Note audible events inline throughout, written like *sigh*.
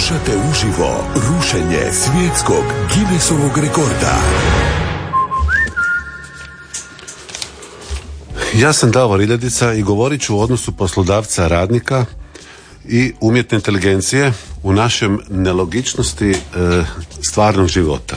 Slušate uživo rušenje svjetskog Guinnessovog rekorda. Ja sam Davor Iljadica i govorit ću o odnosu poslodavca radnika i umjetne inteligencije u našem nelogičnosti e, stvarnog života.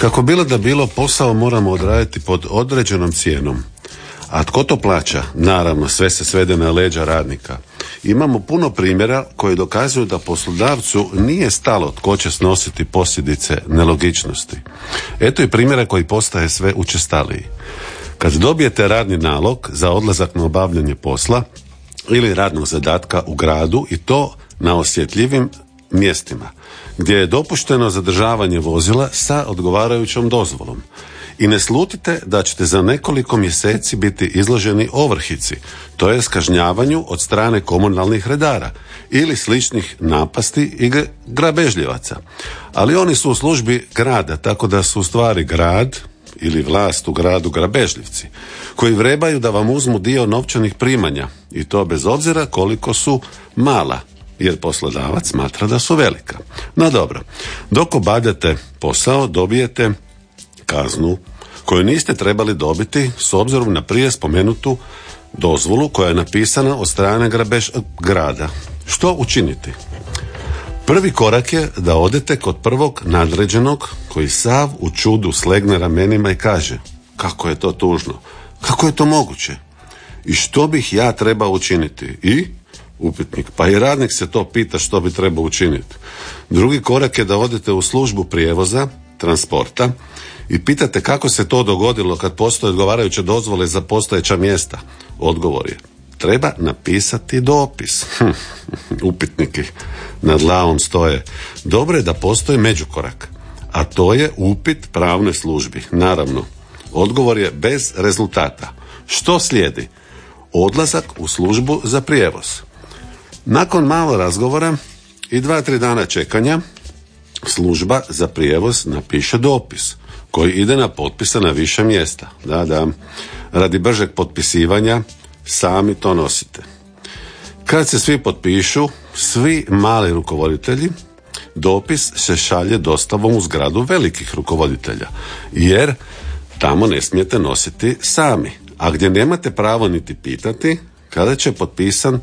Kako bilo da bilo, posao moramo odraditi pod određenom cijenom. A tko to plaća? Naravno, sve se svede na leđa radnika. Imamo puno primjera koji dokazuju da poslodavcu nije stalo tko će snositi posljedice nelogičnosti. Eto i primjera koji postaje sve učestaliji. Kad dobijete radni nalog za odlazak na obavljanje posla ili radnog zadatka u gradu i to na osjetljivim mjestima, gdje je dopušteno zadržavanje vozila sa odgovarajućom dozvolom. I ne slutite da ćete za nekoliko mjeseci biti izloženi ovrhici, to je skažnjavanju od strane komunalnih redara ili sličnih napasti i grabežljivaca. Ali oni su u službi grada, tako da su u stvari grad, ili vlast u gradu grabežljivci, koji vrebaju da vam uzmu dio novčanih primanja i to bez obzira koliko su mala, jer poslodavac smatra da su velika. No dobro, dok obavljate posao dobijete kaznu koju niste trebali dobiti s obzirom na prije spomenutu dozvolu koja je napisana od strane grabež grada. Što učiniti? Prvi korak je da odete kod prvog nadređenog koji sav u čudu slegne ramenima i kaže kako je to tužno, kako je to moguće i što bih ja trebao učiniti i upitnik, pa i radnik se to pita što bi trebao učiniti. Drugi korak je da odete u službu prijevoza, transporta i pitate kako se to dogodilo kad postoje odgovarajuće dozvole za postojeća mjesta. Odgovor je, treba napisati dopis. Hm, upitniki nad glavom stoje. Dobro je da postoji međukorak, a to je upit pravne službi. Naravno, odgovor je bez rezultata. Što slijedi? Odlazak u službu za prijevoz. Nakon malo razgovora i dva, tri dana čekanja, služba za prijevoz napiše dopis koji ide na potpisa na više mjesta. Da, da. Radi bržeg potpisivanja sami to nosite. Kad se svi potpišu, svi mali rukovoditelji, dopis se šalje dostavom u zgradu velikih rukovoditelja, jer tamo ne smijete nositi sami. A gdje nemate pravo niti pitati kada će potpisan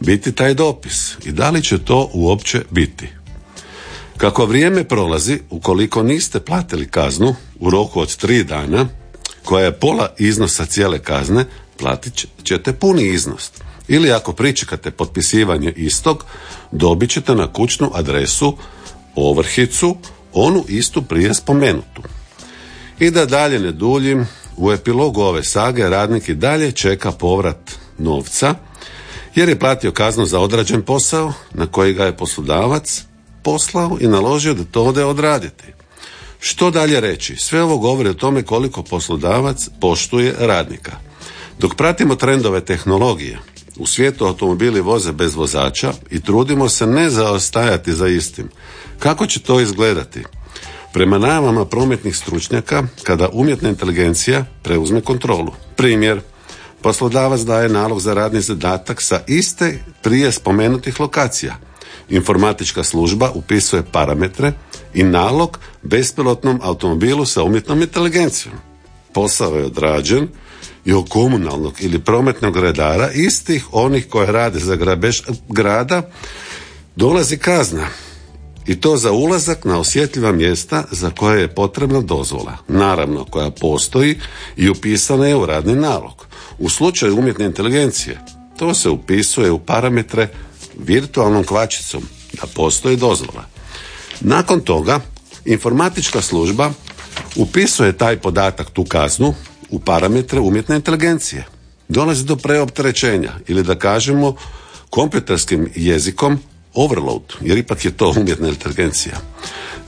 biti taj dopis i da li će to uopće biti. Kako vrijeme prolazi, ukoliko niste platili kaznu u roku od tri dana, koja je pola iznosa cijele kazne, platit ćete puni iznos. Ili ako pričekate potpisivanje istog, dobit ćete na kućnu adresu ovrhicu, onu istu prije spomenutu. I da dalje ne duljim, u epilogu ove sage radnik i dalje čeka povrat novca, jer je platio kaznu za odrađen posao na koji ga je poslodavac poslao i naložio da to ode odraditi. Što dalje reći? Sve ovo govori o tome koliko poslodavac poštuje radnika. Dok pratimo trendove tehnologije, u svijetu automobili voze bez vozača i trudimo se ne zaostajati za istim. Kako će to izgledati? Prema najavama prometnih stručnjaka, kada umjetna inteligencija preuzme kontrolu. Primjer, poslodavac daje nalog za radni zadatak sa iste prije spomenutih lokacija. Informatička služba upisuje parametre i nalog bespilotnom automobilu sa umjetnom inteligencijom. Posao je odrađen, i od komunalnog ili prometnog redara istih onih koje rade za grabež grada dolazi kazna i to za ulazak na osjetljiva mjesta za koje je potrebna dozvola, naravno koja postoji i upisana je u radni nalog. U slučaju umjetne inteligencije to se upisuje u parametre virtualnom kvačicom da postoji dozvola. Nakon toga informatička služba upisuje taj podatak, tu kaznu, u parametre umjetne inteligencije. Dolazi do preopterećenja ili da kažemo kompjuterskim jezikom overload, jer ipak je to umjetna inteligencija.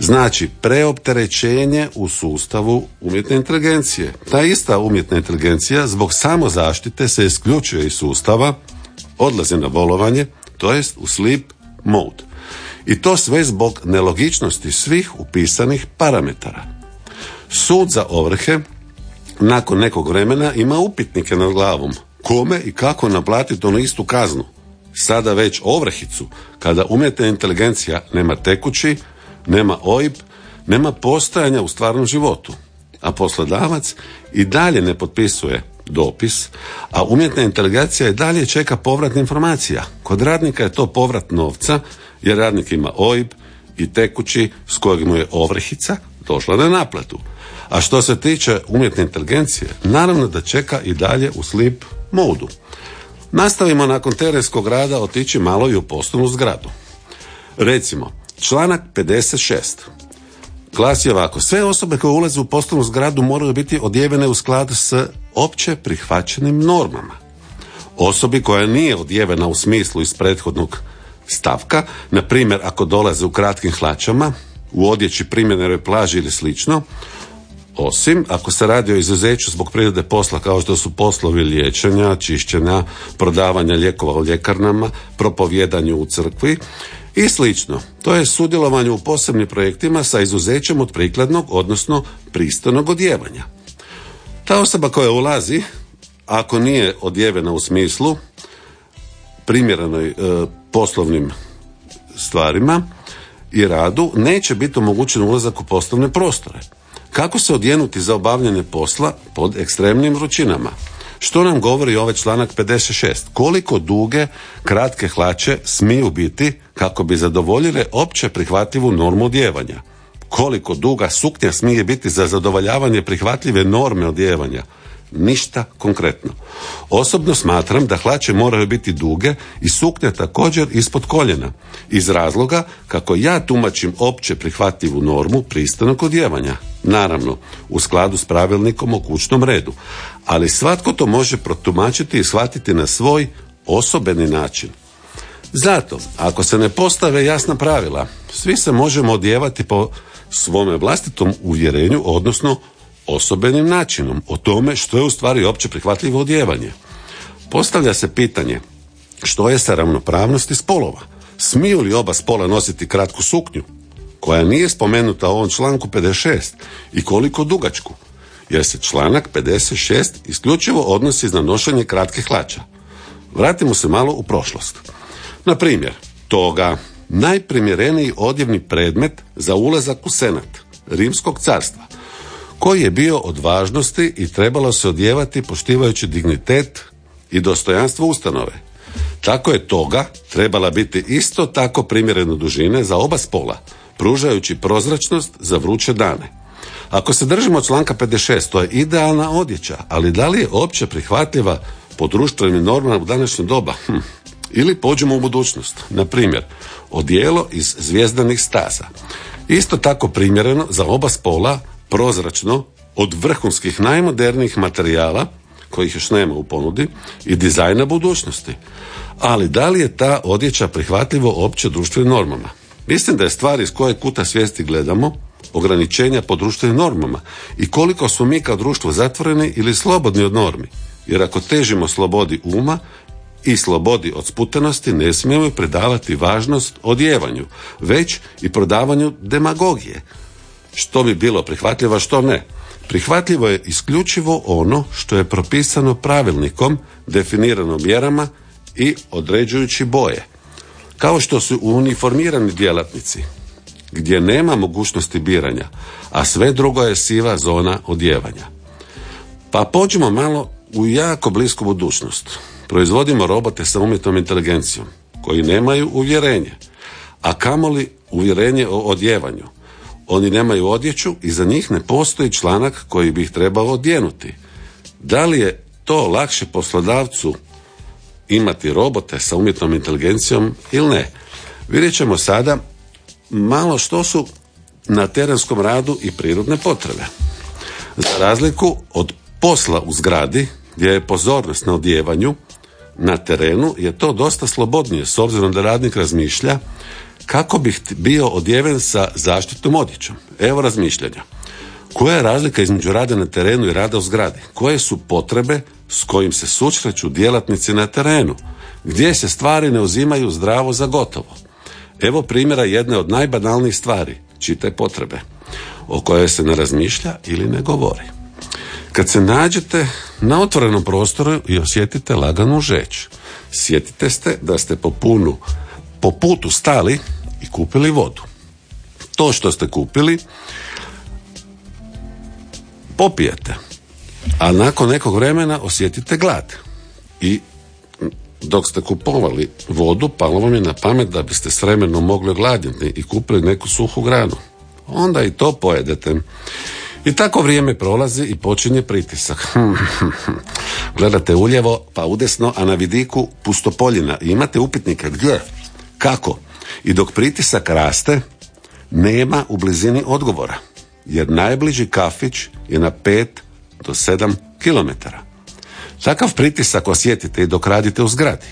Znači, preopterećenje u sustavu umjetne inteligencije. Ta ista umjetna inteligencija zbog samozaštite se isključuje iz sustava, odlazi na bolovanje, to jest u sleep mode. I to sve zbog nelogičnosti svih upisanih parametara. Sud za ovrhe nakon nekog vremena ima upitnike nad glavom. Kome i kako naplatiti onu istu kaznu? sada već ovrhicu, kada umjetna inteligencija nema tekući, nema OIB, nema postojanja u stvarnom životu, a poslodavac i dalje ne potpisuje dopis, a umjetna inteligencija i dalje čeka povrat informacija. Kod radnika je to povrat novca, jer radnik ima OIB i tekući s kojeg mu je ovrhica došla na naplatu. A što se tiče umjetne inteligencije, naravno da čeka i dalje u slip modu. Nastavimo nakon terenskog rada otići malo i u poslovnu zgradu. Recimo, članak 56 glasi ovako. Sve osobe koje ulaze u poslovnu zgradu moraju biti odjevene u skladu s opće prihvaćenim normama. Osobi koja nije odjevena u smislu iz prethodnog stavka, na primjer ako dolaze u kratkim hlačama, u odjeći primjenjenoj plaži ili slično, osim ako se radi o izuzeću zbog prirode posla kao što su poslovi liječenja, čišćenja, prodavanja lijekova u ljekarnama, propovjedanju u crkvi i slično. To je sudjelovanje u posebnim projektima sa izuzećem od prikladnog, odnosno pristojnog odjevanja. Ta osoba koja ulazi, ako nije odjevena u smislu primjerenoj e, poslovnim stvarima i radu, neće biti omogućen ulazak u poslovne prostore. Kako se odjenuti za obavljanje posla pod ekstremnim vrućinama? Što nam govori ovaj članak 56? Koliko duge, kratke hlače smiju biti kako bi zadovoljile opće prihvatljivu normu odjevanja? Koliko duga suknja smije biti za zadovoljavanje prihvatljive norme odjevanja? Ništa konkretno. Osobno smatram da hlače moraju biti duge i suknja također ispod koljena, iz razloga kako ja tumačim opće prihvatljivu normu pristojnog odjevanja. Naravno, u skladu s pravilnikom o kućnom redu, ali svatko to može protumačiti i shvatiti na svoj osobeni način. Zato, ako se ne postave jasna pravila, svi se možemo odjevati po svome vlastitom uvjerenju, odnosno osobenim načinom o tome što je u stvari opće prihvatljivo odjevanje. Postavlja se pitanje što je sa ravnopravnosti spolova? Smiju li oba spola nositi kratku suknju, koja nije spomenuta u ovom članku 56 i koliko dugačku? jer se članak 56 isključivo odnosi na nošenje kratkih hlača. Vratimo se malo u prošlost. Na primjer, toga najprimjereniji odjevni predmet za ulazak u senat Rimskog carstva, koji je bio od važnosti i trebalo se odjevati poštivajući dignitet i dostojanstvo ustanove. Tako je toga trebala biti isto tako primjereno dužine za oba spola, pružajući prozračnost za vruće dane. Ako se držimo članka 56, to je idealna odjeća, ali da li je opće prihvatljiva po društvenim normama u današnje doba? Hm. Ili pođemo u budućnost. Na primjer, odijelo iz zvijezdanih staza. Isto tako primjereno za oba spola, prozračno, od vrhunskih najmodernijih materijala, kojih još nema u ponudi, i dizajna budućnosti. Ali da li je ta odjeća prihvatljivo opće društvenim normama? Mislim da je stvar iz koje kuta svijesti gledamo, ograničenja po društvenim normama i koliko smo mi kao društvo zatvoreni ili slobodni od normi. Jer ako težimo slobodi uma i slobodi od sputenosti ne smijemo predavati važnost odjevanju, već i prodavanju demagogije. Što bi bilo prihvatljivo, što ne. Prihvatljivo je isključivo ono što je propisano pravilnikom, definirano mjerama i određujući boje. Kao što su uniformirani djelatnici, gdje nema mogućnosti biranja, a sve drugo je siva zona odjevanja. Pa pođimo malo u jako blisku budućnost. Proizvodimo robote sa umjetnom inteligencijom, koji nemaju uvjerenje, a kamoli uvjerenje o odjevanju. Oni nemaju odjeću i za njih ne postoji članak koji bi ih trebao odjenuti. Da li je to lakše poslodavcu imati robote sa umjetnom inteligencijom ili ne? Vidjet ćemo sada malo što su na terenskom radu i prirodne potrebe. Za razliku od posla u zgradi, gdje je pozornost na odjevanju, na terenu je to dosta slobodnije, s obzirom da radnik razmišlja kako bih bio odjeven sa zaštitnom odjećom. Evo razmišljanja. Koja je razlika između rada na terenu i rada u zgradi? Koje su potrebe s kojim se susreću djelatnici na terenu? Gdje se stvari ne uzimaju zdravo za gotovo? Evo primjera jedne od najbanalnijih stvari, čitaj potrebe, o kojoj se ne razmišlja ili ne govori. Kad se nađete na otvorenom prostoru i osjetite laganu žeć, Sjetite ste da ste po punu, po putu stali i kupili vodu. To što ste kupili popijete, a nakon nekog vremena osjetite glad. I dok ste kupovali vodu, palo vam je na pamet da biste s vremenom mogli ogladiti i kupili neku suhu granu. Onda i to pojedete. I tako vrijeme prolazi i počinje pritisak. *laughs* Gledate uljevo, pa udesno, a na vidiku pustopoljina. I imate upitnike gdje, kako. I dok pritisak raste, nema u blizini odgovora. Jer najbliži kafić je na 5 do 7 kilometara. Takav pritisak osjetite i dok radite u zgradi.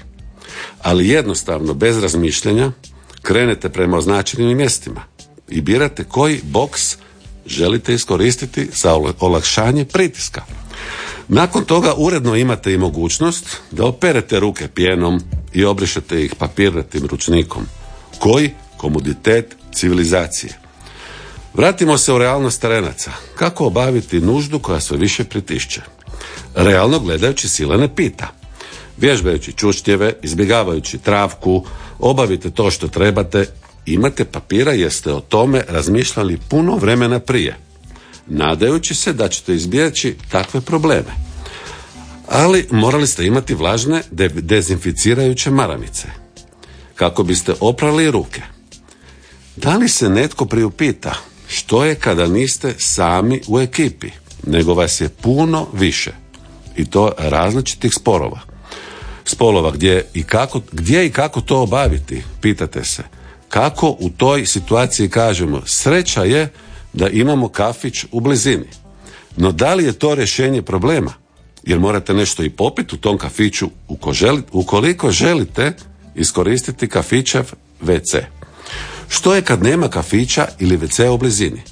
Ali jednostavno, bez razmišljanja, krenete prema označenim mjestima i birate koji boks želite iskoristiti za olakšanje pritiska. Nakon toga uredno imate i mogućnost da operete ruke pijenom i obrišete ih papirnatim ručnikom. Koji komoditet civilizacije. Vratimo se u realnost terenaca. Kako obaviti nuždu koja sve više pritišće? Realno gledajući sila ne pita. Vježbajući čuštjeve, izbjegavajući travku, obavite to što trebate, imate papira jer ste o tome razmišljali puno vremena prije, nadajući se da ćete izbjeći takve probleme. Ali morali ste imati vlažne dezinficirajuće maramice, kako biste oprali ruke. Da li se netko priupita što je kada niste sami u ekipi, nego vas je puno više i to različitih sporova. Spolova gdje i kako, gdje i kako to obaviti, pitate se. Kako u toj situaciji kažemo, sreća je da imamo kafić u blizini. No da li je to rješenje problema? Jer morate nešto i popiti u tom kafiću ukoliko želite iskoristiti kafićev WC. Što je kad nema kafića ili WC u blizini?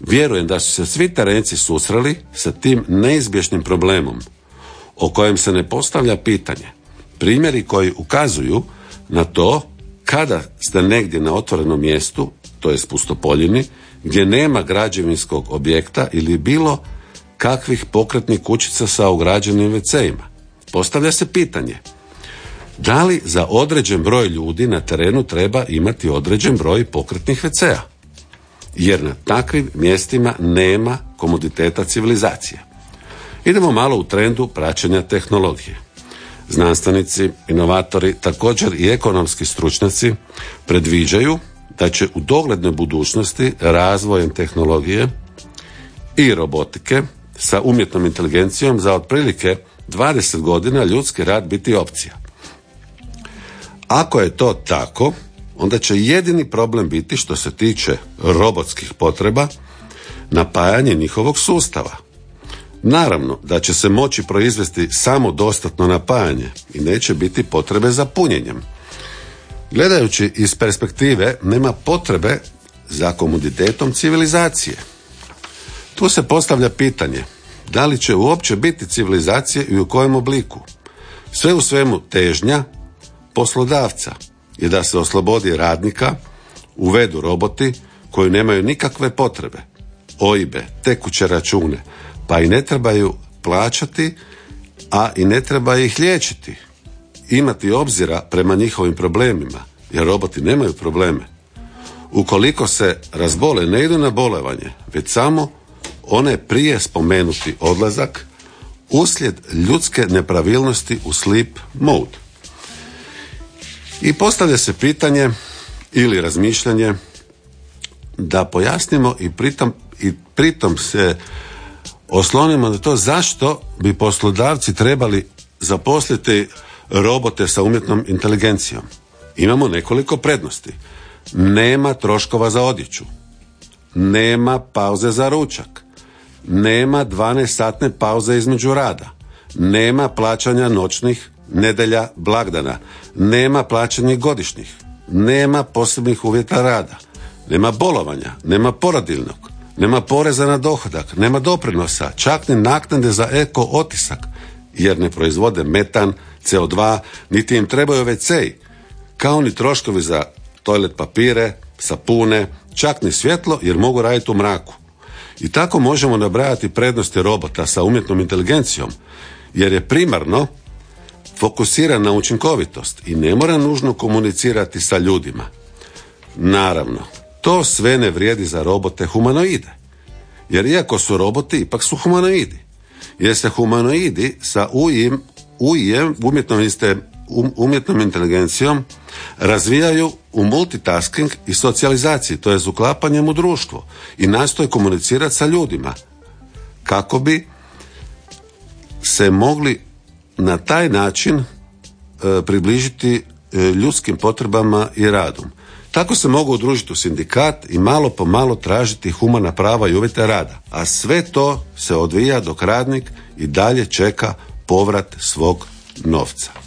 Vjerujem da su se svi terenci susreli sa tim neizbješnim problemom o kojem se ne postavlja pitanje. Primjeri koji ukazuju na to kada ste negdje na otvorenom mjestu, to je pustopoljini, gdje nema građevinskog objekta ili bilo kakvih pokretnih kućica sa ugrađenim WC-ima. Postavlja se pitanje, da li za određen broj ljudi na terenu treba imati određen broj pokretnih WC-a? Jer na takvim mjestima nema komoditeta civilizacije. Idemo malo u trendu praćenja tehnologije. Znanstvenici, inovatori, također i ekonomski stručnjaci predviđaju da će u doglednoj budućnosti razvojem tehnologije i robotike sa umjetnom inteligencijom za otprilike 20 godina ljudski rad biti opcija. Ako je to tako, onda će jedini problem biti što se tiče robotskih potreba napajanje njihovog sustava. Naravno da će se moći proizvesti samo dostatno napajanje i neće biti potrebe za punjenjem. Gledajući iz perspektive nema potrebe za komoditetom civilizacije. Tu se postavlja pitanje da li će uopće biti civilizacije i u kojem obliku. Sve u svemu težnja poslodavca je da se oslobodi radnika, uvedu roboti koji nemaju nikakve potrebe, oibe, tekuće račune, pa i ne trebaju plaćati, a i ne treba ih liječiti. Imati obzira prema njihovim problemima, jer roboti nemaju probleme. Ukoliko se razbole, ne idu na bolevanje, već samo one prije spomenuti odlazak uslijed ljudske nepravilnosti u sleep mode. I postavlja se pitanje ili razmišljanje da pojasnimo i pritom, i pritom se oslonimo na to zašto bi poslodavci trebali zaposliti robote sa umjetnom inteligencijom. Imamo nekoliko prednosti. Nema troškova za odjeću. Nema pauze za ručak. Nema 12 satne pauze između rada. Nema plaćanja noćnih, nedelja, blagdana. Nema plaćanja godišnjih. Nema posebnih uvjeta rada. Nema bolovanja. Nema poradilnog nema poreza na dohodak, nema doprinosa, čak ni naknade za eko otisak, jer ne proizvode metan, CO2, niti im trebaju wc kao ni troškovi za toilet papire, sapune, čak ni svjetlo jer mogu raditi u mraku. I tako možemo nabrajati prednosti robota sa umjetnom inteligencijom, jer je primarno fokusira na učinkovitost i ne mora nužno komunicirati sa ljudima. Naravno, to sve ne vrijedi za robote humanoide. Jer iako su roboti, ipak su humanoidi. Jer se humanoidi sa UIM, UIM umjetnom, um, umjetnom inteligencijom razvijaju u multitasking i socijalizaciji, to je uklapanjem u društvo i nastoje komunicirati sa ljudima kako bi se mogli na taj način e, približiti e, ljudskim potrebama i radom. Tako se mogu udružiti u sindikat i malo po malo tražiti humana prava i uvjete rada. A sve to se odvija dok radnik i dalje čeka povrat svog novca.